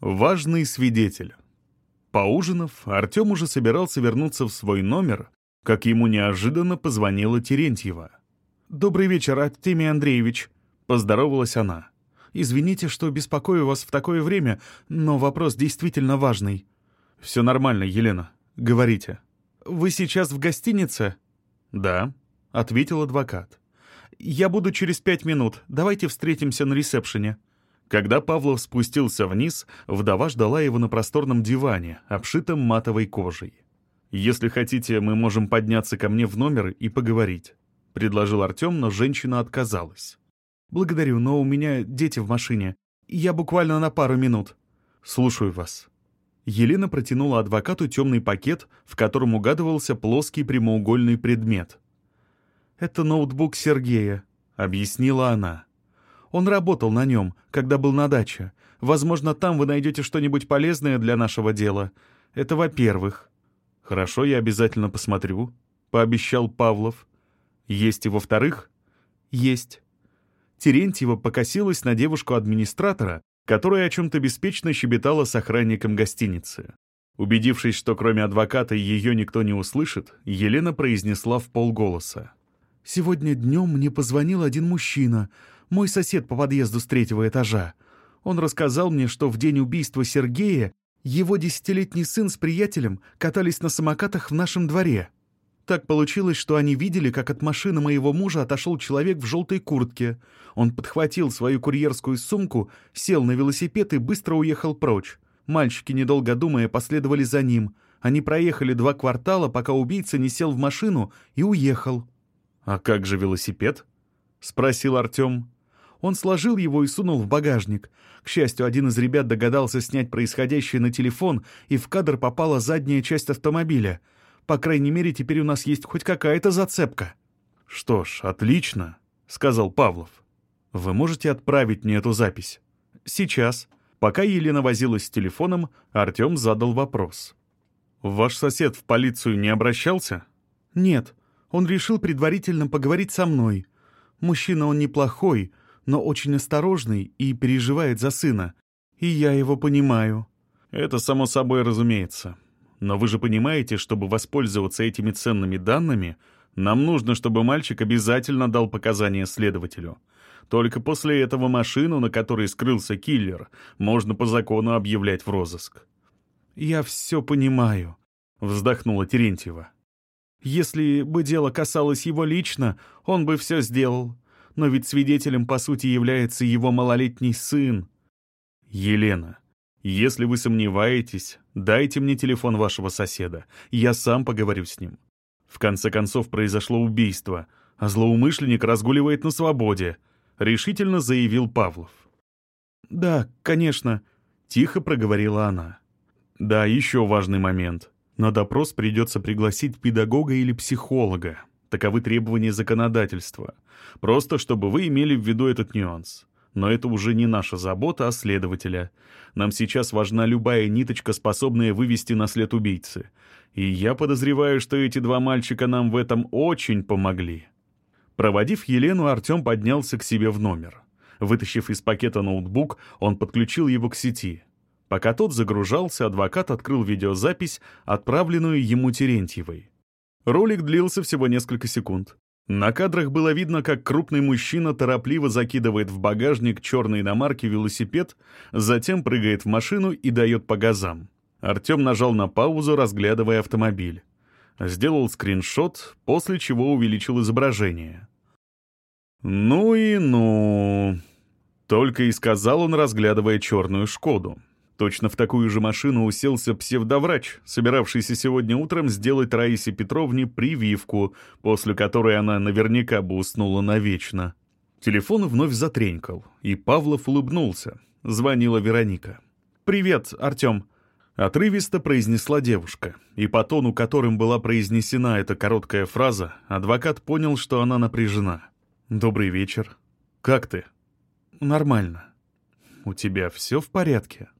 Важный свидетель. Поужинав, Артем уже собирался вернуться в свой номер, как ему неожиданно позвонила Терентьева. «Добрый вечер, Артемий Андреевич», — поздоровалась она. «Извините, что беспокою вас в такое время, но вопрос действительно важный». «Все нормально, Елена. Говорите». «Вы сейчас в гостинице?» «Да», — ответил адвокат. «Я буду через пять минут. Давайте встретимся на ресепшене». Когда Павлов спустился вниз, вдова ждала его на просторном диване, обшитом матовой кожей. «Если хотите, мы можем подняться ко мне в номер и поговорить», — предложил Артем, но женщина отказалась. «Благодарю, но у меня дети в машине. Я буквально на пару минут». «Слушаю вас». Елена протянула адвокату темный пакет, в котором угадывался плоский прямоугольный предмет. «Это ноутбук Сергея», — объяснила она. Он работал на нем, когда был на даче. Возможно, там вы найдете что-нибудь полезное для нашего дела. Это во-первых». «Хорошо, я обязательно посмотрю», — пообещал Павлов. «Есть и во-вторых?» «Есть». Терентьева покосилась на девушку-администратора, которая о чем-то беспечно щебетала с охранником гостиницы. Убедившись, что кроме адвоката ее никто не услышит, Елена произнесла в полголоса. «Сегодня днем мне позвонил один мужчина. Мой сосед по подъезду с третьего этажа. Он рассказал мне, что в день убийства Сергея его десятилетний сын с приятелем катались на самокатах в нашем дворе. Так получилось, что они видели, как от машины моего мужа отошел человек в желтой куртке. Он подхватил свою курьерскую сумку, сел на велосипед и быстро уехал прочь. Мальчики, недолго думая, последовали за ним. Они проехали два квартала, пока убийца не сел в машину и уехал. «А как же велосипед?» — спросил Артем. Он сложил его и сунул в багажник. К счастью, один из ребят догадался снять происходящее на телефон, и в кадр попала задняя часть автомобиля. По крайней мере, теперь у нас есть хоть какая-то зацепка. «Что ж, отлично», — сказал Павлов. «Вы можете отправить мне эту запись?» «Сейчас». Пока Елена возилась с телефоном, Артем задал вопрос. «Ваш сосед в полицию не обращался?» «Нет. Он решил предварительно поговорить со мной. Мужчина он неплохой, но очень осторожный и переживает за сына. И я его понимаю». «Это само собой разумеется. Но вы же понимаете, чтобы воспользоваться этими ценными данными, нам нужно, чтобы мальчик обязательно дал показания следователю. Только после этого машину, на которой скрылся киллер, можно по закону объявлять в розыск». «Я все понимаю», — вздохнула Терентьева. «Если бы дело касалось его лично, он бы все сделал но ведь свидетелем, по сути, является его малолетний сын. Елена, если вы сомневаетесь, дайте мне телефон вашего соседа, я сам поговорю с ним. В конце концов, произошло убийство, а злоумышленник разгуливает на свободе, решительно заявил Павлов. «Да, конечно», — тихо проговорила она. «Да, еще важный момент. На допрос придется пригласить педагога или психолога. Таковы требования законодательства. Просто чтобы вы имели в виду этот нюанс. Но это уже не наша забота, а следователя. Нам сейчас важна любая ниточка, способная вывести на след убийцы. И я подозреваю, что эти два мальчика нам в этом очень помогли. Проводив Елену, Артем поднялся к себе в номер. Вытащив из пакета ноутбук, он подключил его к сети. Пока тот загружался, адвокат открыл видеозапись, отправленную ему Терентьевой. Ролик длился всего несколько секунд. На кадрах было видно, как крупный мужчина торопливо закидывает в багажник черной иномарки велосипед, затем прыгает в машину и дает по газам. Артем нажал на паузу, разглядывая автомобиль. Сделал скриншот, после чего увеличил изображение. «Ну и ну...» Только и сказал он, разглядывая черную «Шкоду». Точно в такую же машину уселся псевдоврач, собиравшийся сегодня утром сделать Раисе Петровне прививку, после которой она наверняка бы уснула навечно. Телефон вновь затренькал, и Павлов улыбнулся. Звонила Вероника. «Привет, Артем», — отрывисто произнесла девушка. И по тону, которым была произнесена эта короткая фраза, адвокат понял, что она напряжена. «Добрый вечер. Как ты?» «Нормально. У тебя все в порядке?»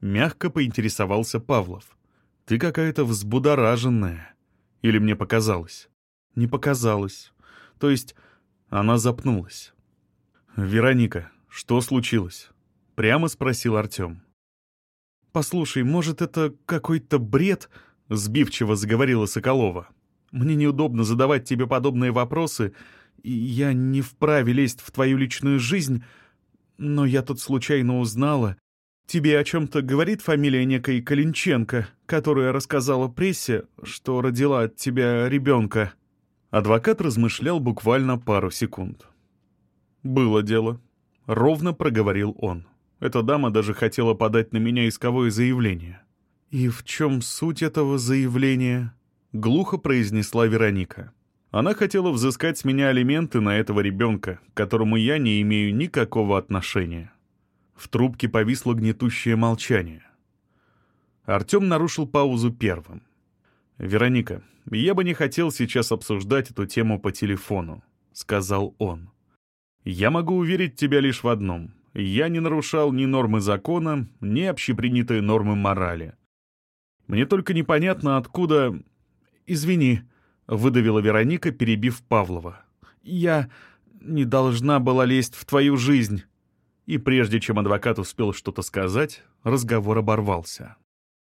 Мягко поинтересовался Павлов. «Ты какая-то взбудораженная. Или мне показалось?» «Не показалось. То есть она запнулась». «Вероника, что случилось?» Прямо спросил Артем. «Послушай, может, это какой-то бред?» — сбивчиво заговорила Соколова. «Мне неудобно задавать тебе подобные вопросы, и я не вправе лезть в твою личную жизнь, но я тут случайно узнала. Тебе о чем-то говорит фамилия некой Калинченко, которая рассказала прессе, что родила от тебя ребенка?» Адвокат размышлял буквально пару секунд. «Было дело», — ровно проговорил он. Эта дама даже хотела подать на меня исковое заявление. «И в чем суть этого заявления?» — глухо произнесла Вероника. Она хотела взыскать с меня алименты на этого ребенка, к которому я не имею никакого отношения. В трубке повисло гнетущее молчание. Артем нарушил паузу первым. «Вероника, я бы не хотел сейчас обсуждать эту тему по телефону», — сказал он. «Я могу уверить тебя лишь в одном. Я не нарушал ни нормы закона, ни общепринятые нормы морали. Мне только непонятно, откуда... Извини, — выдавила Вероника, перебив Павлова. Я не должна была лезть в твою жизнь. И прежде чем адвокат успел что-то сказать, разговор оборвался.